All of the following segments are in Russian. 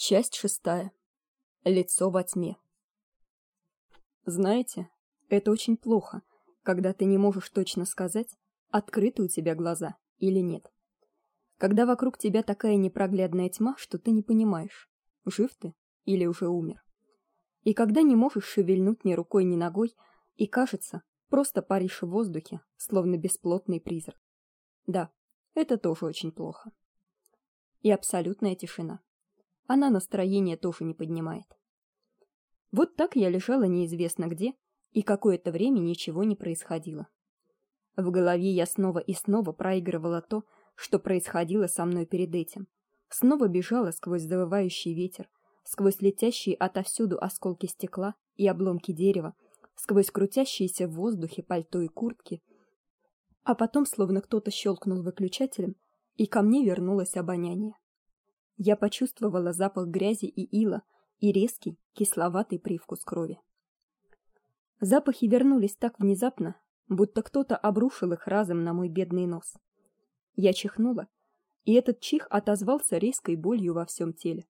Часть шестая. Лицо во тьме. Знаете, это очень плохо, когда ты не можешь точно сказать, открыты у тебя глаза или нет. Когда вокруг тебя такая непроглядная тьма, что ты не понимаешь, жив ты или уже умер. И когда не можешь шевельнуть ни рукой, ни ногой, и кажется, просто паришь в воздухе, словно бесплотный призрак. Да, это тоже очень плохо. И абсолютная тишина она настроение тоже не поднимает. Вот так я лежала неизвестно где, и какое-то время ничего не происходило. В голове я снова и снова проигрывала то, что происходило со мной перед этим. Снова бежала сквозь завывающий ветер, сквозь летящие отовсюду осколки стекла и обломки дерева, сквозь крутящиеся в воздухе пальто и куртки. А потом словно кто-то щелкнул выключателем, и ко мне вернулось обоняние. Я почувствовала запах грязи и ила и резкий кисловатый привкус крови. Запахи вернулись так внезапно, будто кто-то обрушил их разом на мой бедный нос. Я чихнула, и этот чих отозвался резкой болью во всем теле.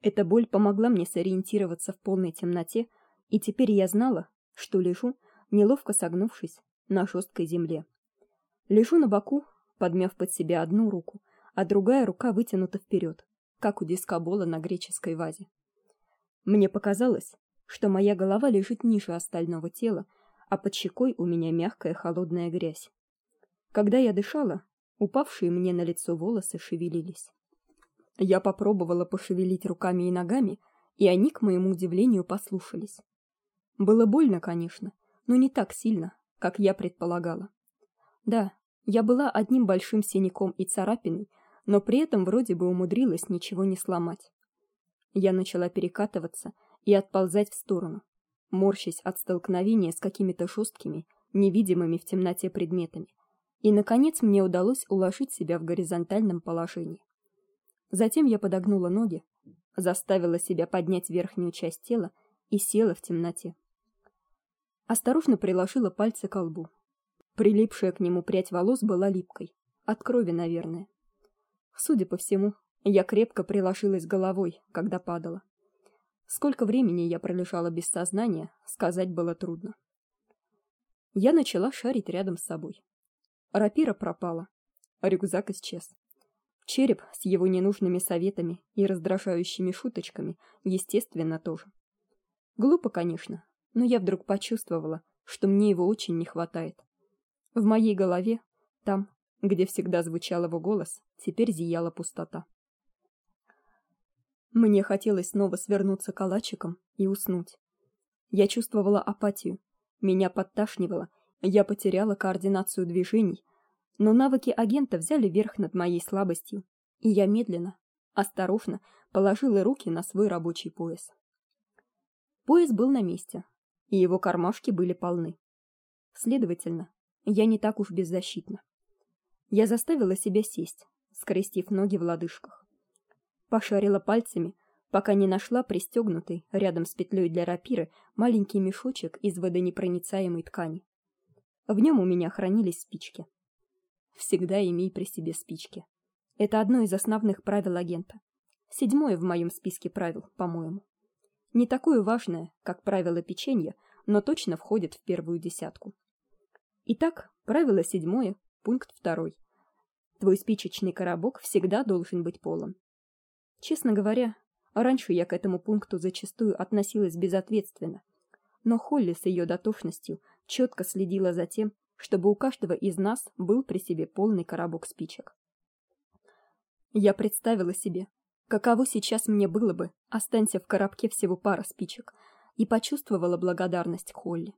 Эта боль помогла мне сориентироваться в полной темноте, и теперь я знала, что лежу, неловко согнувшись на жесткой земле. Лежу на боку, подмяв под себя одну руку, а другая рука вытянута вперед, как у дискобола на греческой вазе. Мне показалось, что моя голова лежит ниже остального тела, а под щекой у меня мягкая холодная грязь. Когда я дышала, упавшие мне на лицо волосы шевелились. Я попробовала пошевелить руками и ногами, и они, к моему удивлению, послушались. Было больно, конечно, но не так сильно, как я предполагала. Да, я была одним большим синяком и царапиной, но при этом вроде бы умудрилась ничего не сломать. Я начала перекатываться и отползать в сторону, морщась от столкновения с какими-то жесткими, невидимыми в темноте предметами. И наконец мне удалось уложить себя в горизонтальном положении. Затем я подогнула ноги, заставила себя поднять верхнюю часть тела и села в темноте. Осторожно приложила пальцы к лбу. Прилипшая к нему прядь волос была липкой, от крови, наверное. Судя по всему, я крепко приложилась головой, когда падала. Сколько времени я пролежала без сознания, сказать было трудно. Я начала шарить рядом с собой. Рапира пропала, а рюкзак исчез. Череп с его ненужными советами и раздражающими шуточками, естественно, тоже. Глупо, конечно, но я вдруг почувствовала, что мне его очень не хватает. В моей голове, там, где всегда звучал его голос, теперь зияла пустота. Мне хотелось снова свернуться калачиком и уснуть. Я чувствовала апатию, меня подташнивало, я потеряла координацию движений, но навыки агента взяли верх над моей слабостью, и я медленно, осторожно положила руки на свой рабочий пояс. Пояс был на месте, и его кармашки были полны. Следовательно, я не так уж беззащитна. Я заставила себя сесть, скрестив ноги в лодыжках. Пошарила пальцами, пока не нашла пристегнутый рядом с петлей для рапиры маленький мешочек из водонепроницаемой ткани. В нем у меня хранились спички. Всегда имей при себе спички. Это одно из основных правил агента. Седьмое в моем списке правил, по-моему. Не такое важное, как правило печенья, но точно входит в первую десятку. Итак, правило седьмое Пункт второй. Твой спичечный коробок всегда должен быть полон. Честно говоря, раньше я к этому пункту зачастую относилась безответственно, но Холли с ее дотошностью четко следила за тем, чтобы у каждого из нас был при себе полный коробок спичек. Я представила себе, каково сейчас мне было бы, останься в коробке всего пара спичек, и почувствовала благодарность Холли.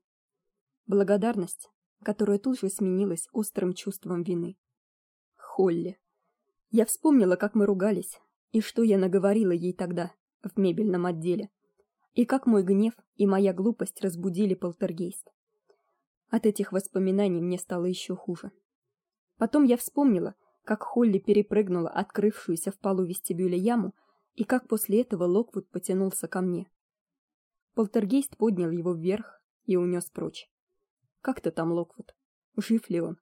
Благодарность, которое тут же сменилось острым чувством вины. Холли. Я вспомнила, как мы ругались, и что я наговорила ей тогда в мебельном отделе, и как мой гнев и моя глупость разбудили полтергейст. От этих воспоминаний мне стало еще хуже. Потом я вспомнила, как Холли перепрыгнула открывшуюся в полу вестибюля яму, и как после этого Локвуд потянулся ко мне. Полтергейст поднял его вверх и унес прочь. Как ты там, Локвуд? Жив ли он?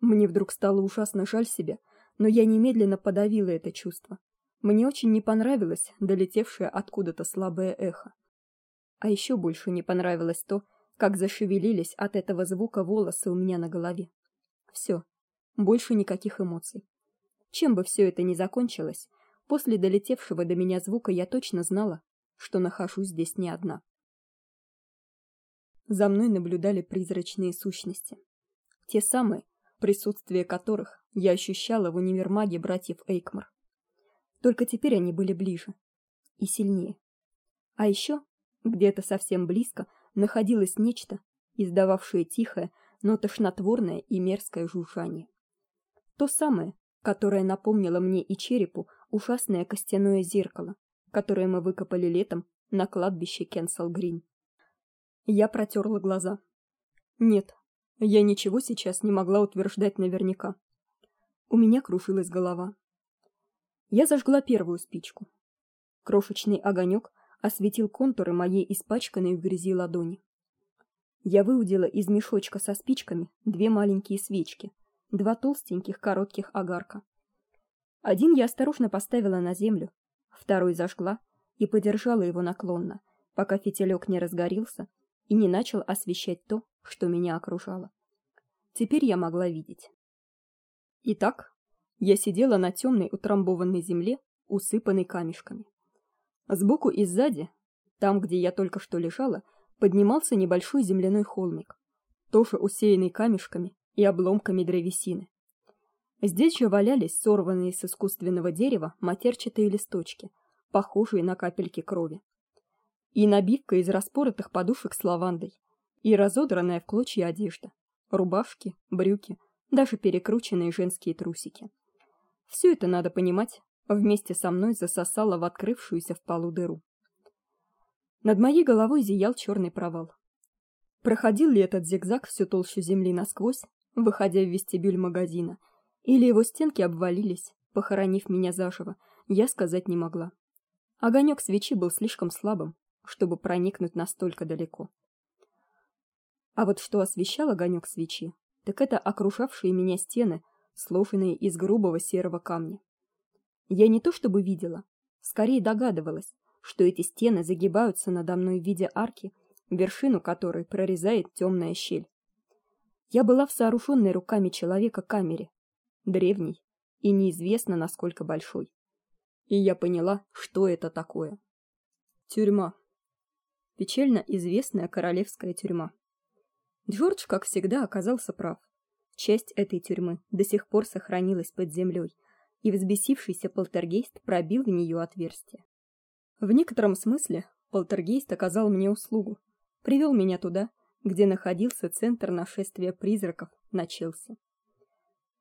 Мне вдруг стало ужасно жаль себя, но я немедленно подавила это чувство. Мне очень не понравилось долетевшее откуда-то слабое эхо. А еще больше не понравилось то, как зашевелились от этого звука волосы у меня на голове. Все, больше никаких эмоций. Чем бы все это ни закончилось, после долетевшего до меня звука я точно знала, что нахожусь здесь не одна. За мной наблюдали призрачные сущности. Те самые, присутствие которых я ощущала в универмаге братьев Эйкмар. Только теперь они были ближе и сильнее. А еще где-то совсем близко находилось нечто, издававшее тихое, но тошнотворное и мерзкое жужжание. То самое, которое напомнило мне и черепу ужасное костяное зеркало, которое мы выкопали летом на кладбище Кенсел-Грин. Я протерла глаза. Нет, я ничего сейчас не могла утверждать наверняка. У меня кружилась голова. Я зажгла первую спичку. Крошечный огонек осветил контуры моей испачканной в грязи ладони. Я выудила из мешочка со спичками две маленькие свечки, два толстеньких коротких огарка. Один я осторожно поставила на землю, второй зажгла и подержала его наклонно, пока фитилек не разгорелся и не начал освещать то, что меня окружало. Теперь я могла видеть. Итак, я сидела на темной утрамбованной земле, усыпанной камешками. Сбоку и сзади, там, где я только что лежала, поднимался небольшой земляной холмик, тоже усеянный камешками и обломками древесины. Здесь же валялись сорванные с искусственного дерева матерчатые листочки, похожие на капельки крови. И набивка из распоротых подушек с лавандой, и разодранная в клочья одежда, рубашки, брюки, даже перекрученные женские трусики. Все это надо понимать, вместе со мной засосало в открывшуюся в полу дыру. Над моей головой зиял черный провал. Проходил ли этот зигзаг всю толщу земли насквозь, выходя в вестибюль магазина, или его стенки обвалились, похоронив меня заживо, я сказать не могла. Огонек свечи был слишком слабым, чтобы проникнуть настолько далеко. А вот что освещал огонек свечи, так это окружавшие меня стены, сложенные из грубого серого камня. Я не то чтобы видела, скорее догадывалась, что эти стены загибаются надо мной в виде арки, вершину которой прорезает темная щель. Я была в сооруженной руками человека камере, древней и неизвестно насколько большой. И я поняла, что это такое. Тюрьма. Печально известная королевская тюрьма. Джордж, как всегда, оказался прав. Часть этой тюрьмы до сих пор сохранилась под землей, и взбесившийся полтергейст пробил в нее отверстие. В некотором смысле полтергейст оказал мне услугу, привел меня туда, где находился центр нашествия призраков на Челси.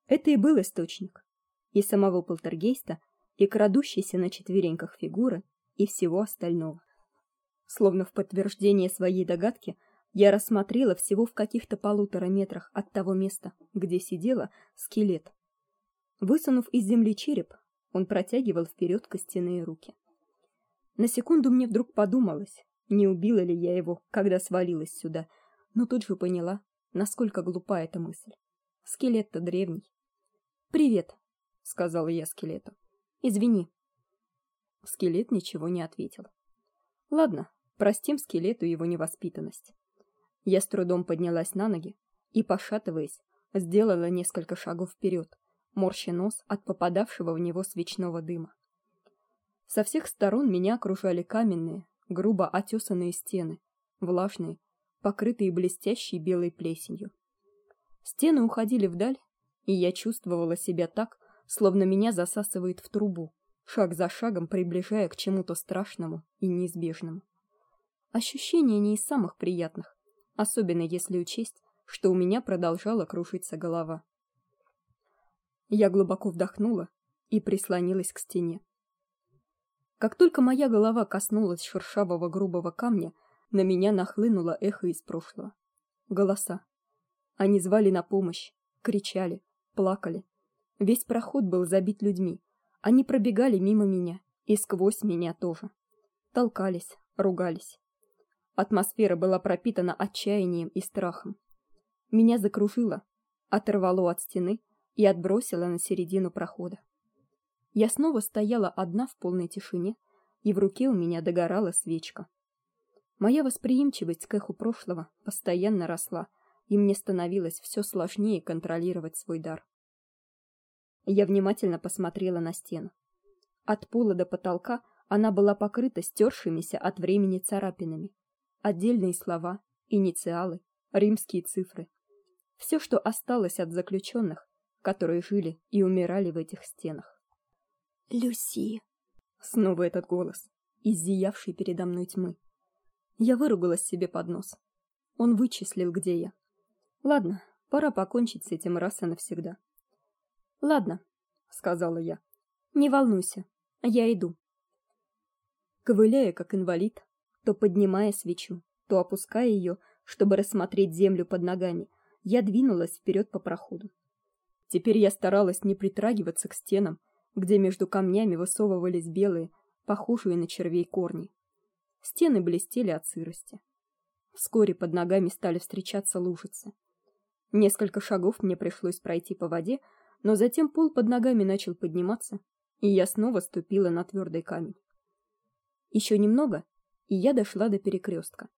Это и был источник. И самого полтергейста, и крадущейся на четвереньках фигуры, и всего остального. Словно в подтверждение своей догадки, я рассмотрела всего в каких-то полутора метрах от того места, где сидела, скелет. Высунув из земли череп, он протягивал вперед костяные руки. На секунду мне вдруг подумалось, не убила ли я его, когда свалилась сюда, но тут же поняла, насколько глупа эта мысль. Скелет-то древний. "Привет", сказала я скелету. "Извини". Скелет ничего не ответил. Ладно, простим скелету его невоспитанность. Я с трудом поднялась на ноги и, пошатываясь, сделала несколько шагов вперед, морща нос от попадавшего в него свечного дыма. Со всех сторон меня окружали каменные, грубо отесанные стены, влажные, покрытые блестящей белой плесенью. Стены уходили вдаль, и я чувствовала себя так, словно меня засасывает в трубу, шаг за шагом приближая к чему-то страшному и неизбежному. Ощущение не из самых приятных, особенно если учесть, что у меня продолжала кружиться голова. Я глубоко вдохнула и прислонилась к стене. Как только моя голова коснулась шершавого грубого камня, на меня нахлынуло эхо из прошлого. Голоса. Они звали на помощь, кричали, плакали. Весь проход был забит людьми. Они пробегали мимо меня и сквозь меня тоже. Толкались, ругались. Атмосфера была пропитана отчаянием и страхом. Меня закружило, оторвало от стены и отбросило на середину прохода. Я снова стояла одна в полной тишине, и в руке у меня догорала свечка. Моя восприимчивость к эху прошлого постоянно росла, и мне становилось все сложнее контролировать свой дар. Я внимательно посмотрела на стену. От пола до потолка она была покрыта стершимися от времени царапинами. Отдельные слова, инициалы, римские цифры. Все, что осталось от заключенных, которые жили и умирали в этих стенах. Люси. Снова этот голос, изъявший передо мной тьмы. Я выругалась себе под нос. Он вычислил, где я. Ладно, пора покончить с этим раз и навсегда. Ладно, сказала я. Не волнуйся, я иду. Ковыляя как инвалид, то поднимая свечу, то опуская ее, чтобы рассмотреть землю под ногами, я двинулась вперед по проходу. Теперь я старалась не притрагиваться к стенам, где между камнями высовывались белые, похожие на червей корни. Стены блестели от сырости. Вскоре под ногами стали встречаться лужицы. Несколько шагов мне пришлось пройти по воде, но затем пол под ногами начал подниматься, и я снова ступила на твердый камень. Еще немного, и я дошла до перекрестка.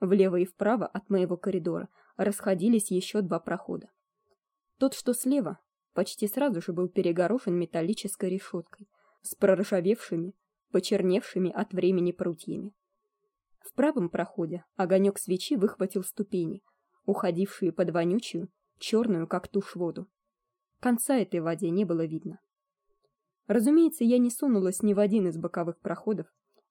Влево и вправо от моего коридора расходились еще два прохода. Тот, что слева, почти сразу же был перегорожен металлической решеткой с проржавевшими, почерневшими от времени прутьями. В правом проходе огонек свечи выхватил ступени, уходившие под вонючую, черную как тушь воду. Конца этой воде не было видно. Разумеется, я не сунулась ни в один из боковых проходов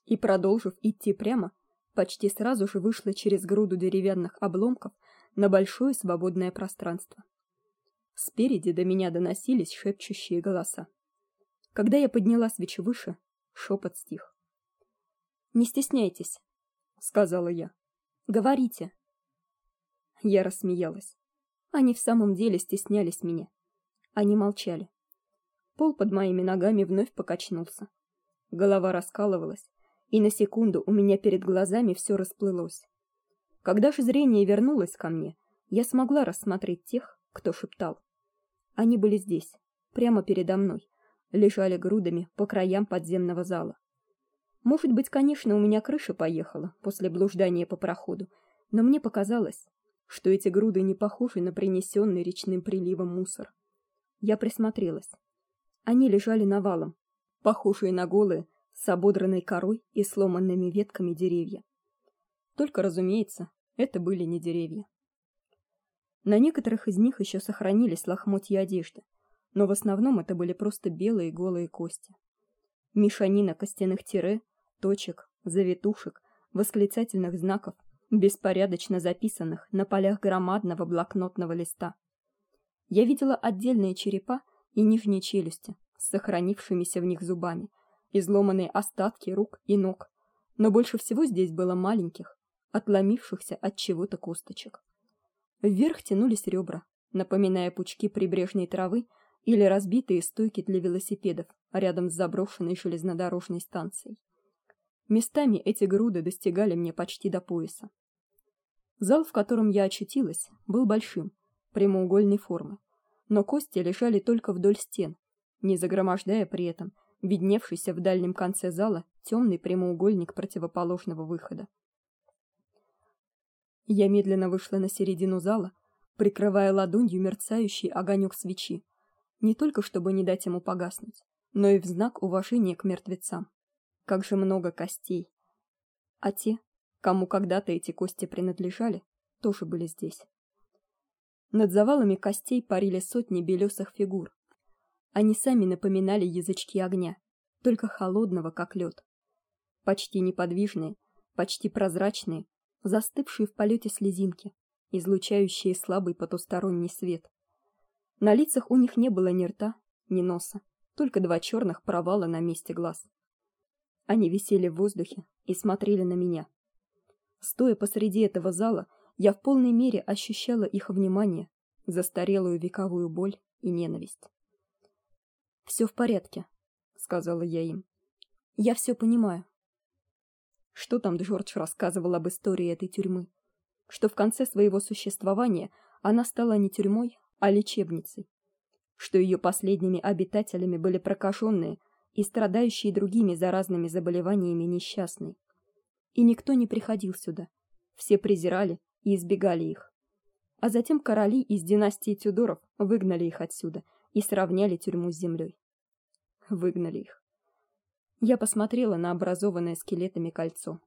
и, продолжив идти прямо, почти сразу же вышла через груду деревянных обломков на большое свободное пространство. Спереди до меня доносились шепчущие голоса. Когда я подняла свечу выше, шепот стих. Не стесняйтесь, сказала я. Говорите. Я рассмеялась. Они в самом деле стеснялись меня. Они молчали. Пол под моими ногами вновь покачнулся. Голова раскалывалась, и на секунду у меня перед глазами все расплылось. Когда же зрение вернулось ко мне, я смогла рассмотреть тех, кто шептал. Они были здесь, прямо передо мной, лежали грудами по краям подземного зала. Может быть, конечно, у меня крыша поехала после блуждания по проходу, но мне показалось, что эти груды не похожи на принесенный речным приливом мусор. Я присмотрелась. Они лежали навалом, похожие на голые, с ободранной корой и сломанными ветками деревья. Только, разумеется, это были не деревья. На некоторых из них еще сохранились лохмотья одежды, но в основном это были просто белые голые кости. Мешанина костяных тире, точек, завитушек, восклицательных знаков, беспорядочно записанных на полях громадного блокнотного листа. Я видела отдельные черепа и нижние челюсти сохранившимися в них зубами, изломанные остатки рук и ног, но больше всего здесь было маленьких, отломившихся от чего-то косточек. Вверх тянулись ребра, напоминая пучки прибрежной травы или разбитые стойки для велосипедов рядом с заброшенной железнодорожной станцией. Местами эти груды достигали мне почти до пояса. Зал, в котором я очутилась, был большим, прямоугольной формы, но кости лежали только вдоль стен, не загромождая при этом видневшийся в дальнем конце зала темный прямоугольник противоположного выхода. Я медленно вышла на середину зала, прикрывая ладонью мерцающий огонек свечи, не только чтобы не дать ему погаснуть, но и в знак уважения к мертвецам. Как же много костей. А те, кому когда-то эти кости принадлежали, тоже были здесь. Над завалами костей парили сотни белесых фигур, они сами напоминали язычки огня, только холодного, как лед. Почти неподвижные, почти прозрачные, застывшие в полете слезинки, излучающие слабый потусторонний свет. На лицах у них не было ни рта, ни носа, только два черных провала на месте глаз. Они висели в воздухе и смотрели на меня. Стоя посреди этого зала, я в полной мере ощущала их внимание, застарелую вековую боль и ненависть. Все в порядке, сказала я им. Я все понимаю. Что там Джордж рассказывал об истории этой тюрьмы? Что в конце своего существования она стала не тюрьмой, а лечебницей. Что ее последними обитателями были прокаженные, и страдающие другими заразными заболеваниями несчастные. И никто не приходил сюда. Все презирали и избегали их. А затем короли из династии Тюдоров выгнали их отсюда и сравняли тюрьму с землей. Выгнали их. Я посмотрела на образованное скелетами кольцо.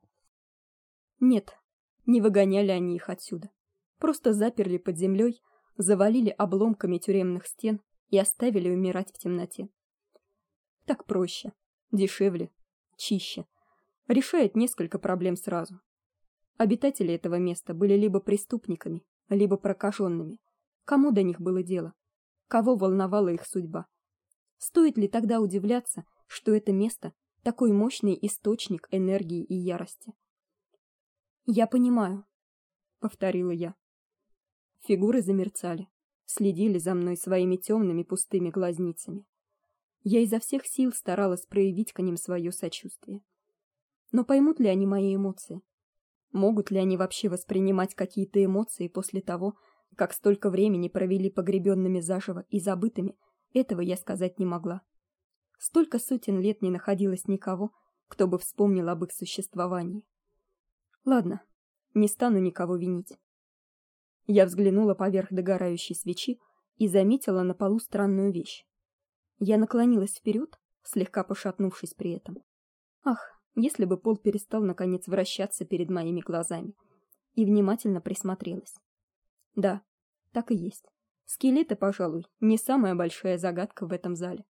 Нет, не выгоняли они их отсюда. Просто заперли под землей, завалили обломками тюремных стен и оставили умирать в темноте. Так проще, дешевле, чище. Решает несколько проблем сразу. Обитатели этого места были либо преступниками, либо прокаженными. Кому до них было дело? Кого волновала их судьба? Стоит ли тогда удивляться, что это место такой мощный источник энергии и ярости? Я понимаю, повторила я. Фигуры замерцали, следили за мной своими темными пустыми глазницами. Я изо всех сил старалась проявить к ним свое сочувствие. Но поймут ли они мои эмоции? Могут ли они вообще воспринимать какие-то эмоции после того, как столько времени провели погребенными заживо и забытыми? Этого я сказать не могла. Столько сотен лет не находилось никого, кто бы вспомнил об их существовании. Ладно, не стану никого винить. Я взглянула поверх догорающей свечи и заметила на полу странную вещь. Я наклонилась вперед, слегка пошатнувшись при этом. Ах, если бы пол перестал наконец вращаться перед моими глазами, и внимательно присмотрелась. Да, так и есть. Скелеты, пожалуй, не самая большая загадка в этом зале.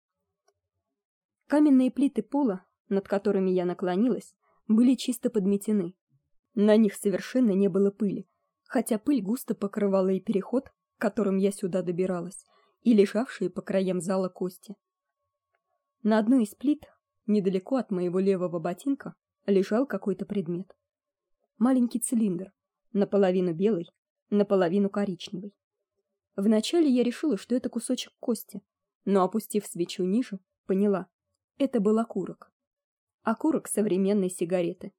Каменные плиты пола, над которыми я наклонилась, были чисто подметены, на них совершенно не было пыли, хотя пыль густо покрывала и переход, которым я сюда добиралась, и лежавшие по краям зала кости. На одной из плит, недалеко от моего левого ботинка, лежал какой-то предмет. Маленький цилиндр, наполовину белый, наполовину коричневый. Вначале я решила, что это кусочек кости, но опустив свечу ниже, поняла это был окурок. Окурок современной сигареты.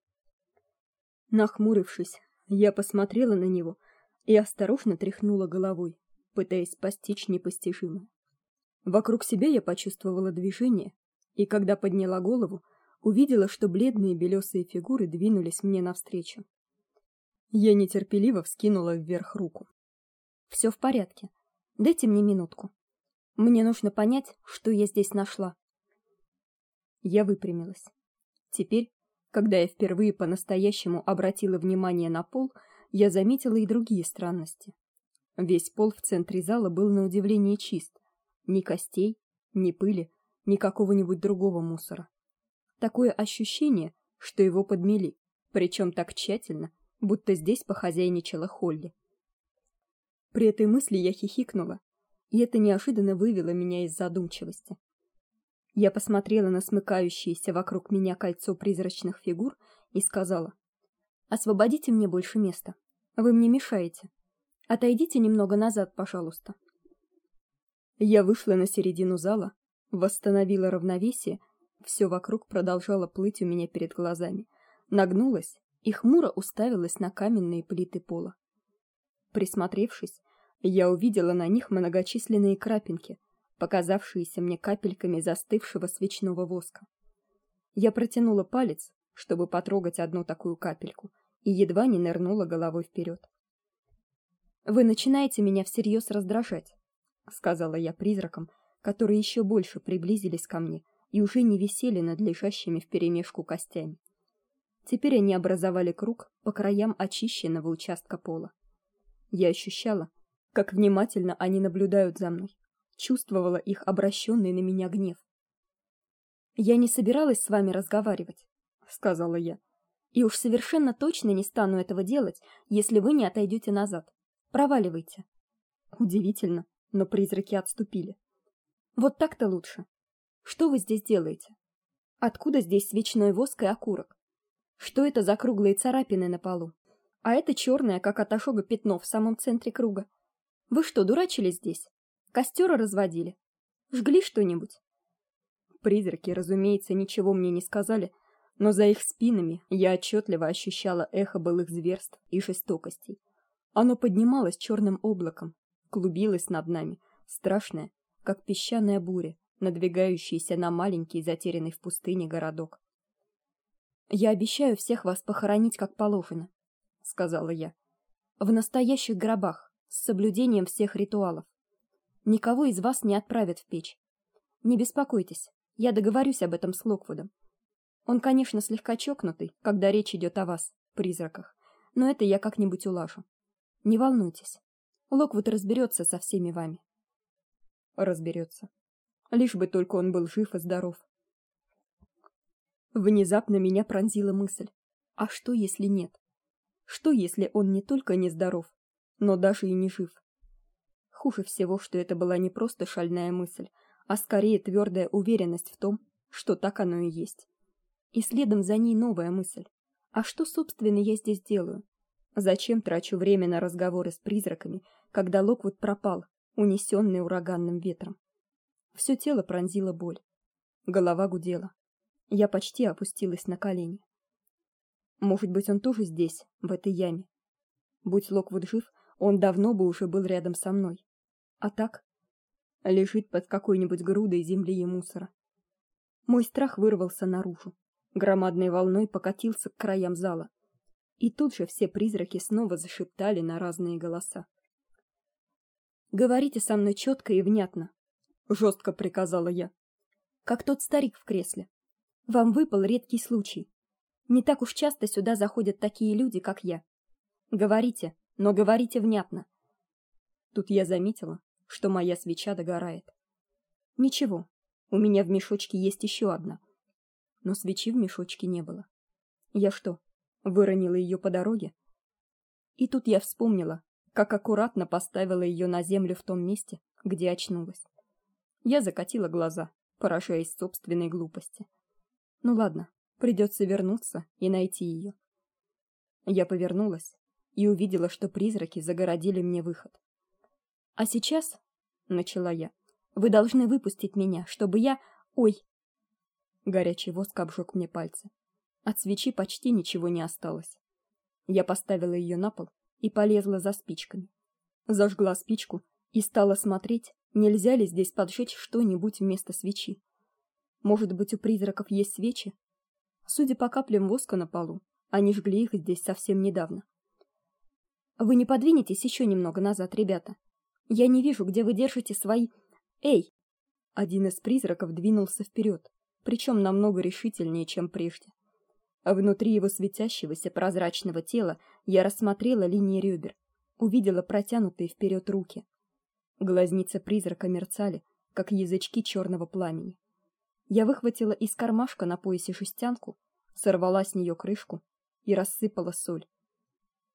Нахмурившись, я посмотрела на него и осторожно тряхнула головой, пытаясь постичь непостижимое. Вокруг себя я почувствовала движение, и когда подняла голову, увидела, что бледные белесые фигуры двинулись мне навстречу. Я нетерпеливо вскинула вверх руку. Все в порядке. Дайте мне минутку. Мне нужно понять, что я здесь нашла. Я выпрямилась. Теперь когда я впервые по-настоящему обратила внимание на пол, я заметила и другие странности. Весь пол в центре зала был на удивление чист. Ни костей, ни пыли, ни какого-нибудь другого мусора. Такое ощущение, что его подмели, причем так тщательно, будто здесь похозяйничала Холли. При этой мысли я хихикнула, и это неожиданно вывело меня из задумчивости. Я посмотрела на смыкающееся вокруг меня кольцо призрачных фигур и сказала: "Освободите мне больше места. Вы мне мешаете. Отойдите немного назад, пожалуйста". Я вышла на середину зала, восстановила равновесие, все вокруг продолжало плыть у меня перед глазами. Нагнулась и хмуро уставилась на каменные плиты пола. Присмотревшись, я увидела на них многочисленные крапинки, показавшиеся мне капельками застывшего свечного воска. Я протянула палец, чтобы потрогать одну такую капельку, и едва не нырнула головой вперед. Вы начинаете меня всерьез раздражать, сказала я призракам, которые еще больше приблизились ко мне и уже не висели над лежащими вперемешку костями. Теперь они образовали круг по краям очищенного участка пола. Я ощущала, как внимательно они наблюдают за мной, чувствовала их обращенный на меня гнев. Я не собиралась с вами разговаривать, сказала я. И уж совершенно точно не стану этого делать, если вы не отойдете назад. Проваливайте. Удивительно, но призраки отступили. Вот так-то лучше. Что вы здесь делаете? Откуда здесь свечной воск и окурок? Что это за круглые царапины на полу? А это черное, как от ожога пятно в самом центре круга. Вы что, дурачились здесь? Костер разводили? Жгли что-нибудь? Призраки, разумеется, ничего мне не сказали, но за их спинами я отчетливо ощущала эхо былых зверств и жестокостей. Оно поднималось черным облаком, клубилось над нами, страшное, как песчаная буря, надвигающийся на маленький затерянный в пустыне городок. Я обещаю всех вас похоронить как положено, сказала я. В настоящих гробах, с соблюдением всех ритуалов. Никого из вас не отправят в печь. Не беспокойтесь, я договорюсь об этом с Локвудом. Он, конечно, слегка чокнутый, когда речь идет о вас, призраках, но это я как-нибудь улажу. Не волнуйтесь. Локвуд разберется со всеми вами. Разберется. Лишь бы только он был жив и здоров. Внезапно меня пронзила мысль: а что если нет? Что если он не только не здоров, но даже и не жив? Хуже всего, что это была не просто шальная мысль, а скорее твердая уверенность в том, что так оно и есть. И следом за ней новая мысль: а что собственно я здесь делаю? Зачем трачу время на разговоры с призраками, когда Локвуд пропал, унесенный ураганным ветром? Все тело пронзила боль. Голова гудела. Я почти опустилась на колени. Может быть, он тоже здесь, в этой яме. Будь Локвуд жив, он давно бы уже был рядом со мной. А так лежит под какой-нибудь грудой земли и мусора. Мой страх вырвался наружу, громадной волной покатился к краям зала. И тут же все призраки снова зашептали на разные голоса. Говорите со мной четко и внятно, жестко приказала я. Как тот старик в кресле. Вам выпал редкий случай. Не так уж часто сюда заходят такие люди, как я. Говорите, но говорите внятно. Тут я заметила, что моя свеча догорает. Ничего, у меня в мешочке есть еще одна. Но свечи в мешочке не было. Я что, выронила ее по дороге? И тут я вспомнила, как аккуратно поставила ее на землю в том месте, где очнулась. Я закатила глаза, поражаясь собственной глупости. Ну ладно, придется вернуться и найти ее. Я повернулась и увидела, что призраки загородили мне выход. А сейчас, начала я. Вы должны выпустить меня, чтобы я, ой. Горячий воск обжег мне пальцы. От свечи почти ничего не осталось. Я поставила ее на пол и полезла за спичками. Зажгла спичку и стала смотреть, нельзя ли здесь поджечь что-нибудь вместо свечи. Может быть, у призраков есть свечи? Судя по каплям воска на полу, они жгли их здесь совсем недавно. Вы не подвинетесь еще немного назад, ребята? Я не вижу, где вы держите свои Эй. Один из призраков двинулся вперед, причем намного решительнее, чем прежде. А внутри его светящегося прозрачного тела я рассмотрела линии ребер, увидела протянутые вперед руки. Глазницы призрака мерцали, как язычки черного пламени. Я выхватила из кармашка на поясе шестянку, сорвала с нее крышку и рассыпала соль.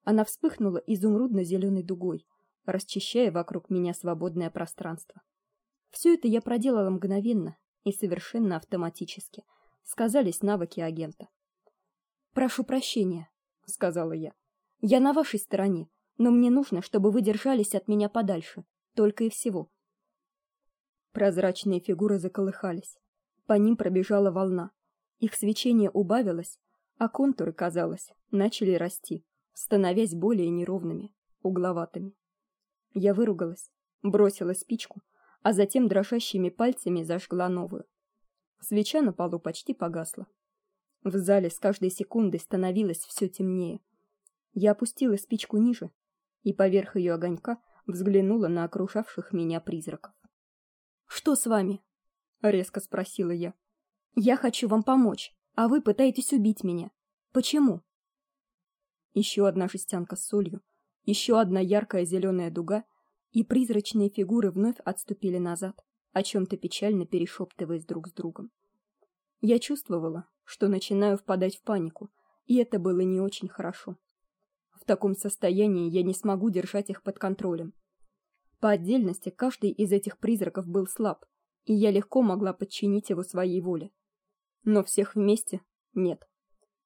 Она вспыхнула изумрудно зеленой дугой, расчищая вокруг меня свободное пространство. Все это я проделала мгновенно и совершенно автоматически. Сказались навыки агента. Прошу прощения, сказала я. Я на вашей стороне, но мне нужно, чтобы вы держались от меня подальше, только и всего. Прозрачные фигуры заколыхались. По ним пробежала волна. Их свечение убавилось, а контуры, казалось, начали расти, становясь более неровными, угловатыми. Я выругалась, бросила спичку, а затем дрожащими пальцами зажгла новую. Свеча на полу почти погасла. В зале с каждой секундой становилось все темнее. Я опустила спичку ниже и поверх ее огонька взглянула на окружавших меня призраков. Что с вами? Резко спросила я. Я хочу вам помочь, а вы пытаетесь убить меня. Почему? Еще одна жестянка с солью, еще одна яркая зеленая дуга, и призрачные фигуры вновь отступили назад, о чем то печально перешептываясь друг с другом. Я чувствовала, что начинаю впадать в панику, и это было не очень хорошо. В таком состоянии я не смогу держать их под контролем. По отдельности каждый из этих призраков был слаб, и я легко могла подчинить его своей воле. Но всех вместе нет.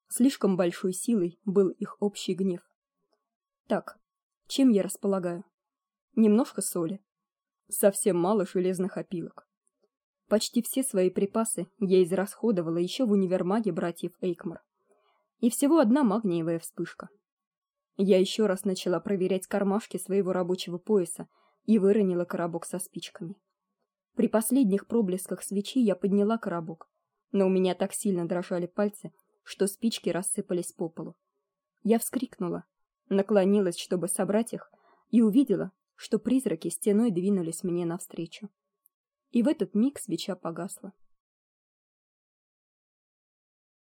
Слишком большой силой был их общий гнев. Так, чем я располагаю? Немножко соли. Совсем мало железных опилок. Почти все свои припасы я израсходовала еще в универмаге братьев Эйкмар. И всего одна магниевая вспышка. Я еще раз начала проверять кармашки своего рабочего пояса и выронила коробок со спичками. При последних проблесках свечи я подняла коробок, но у меня так сильно дрожали пальцы, что спички рассыпались по полу. Я вскрикнула, наклонилась, чтобы собрать их, и увидела, что призраки стеной двинулись мне навстречу. И в этот миг свеча погасла.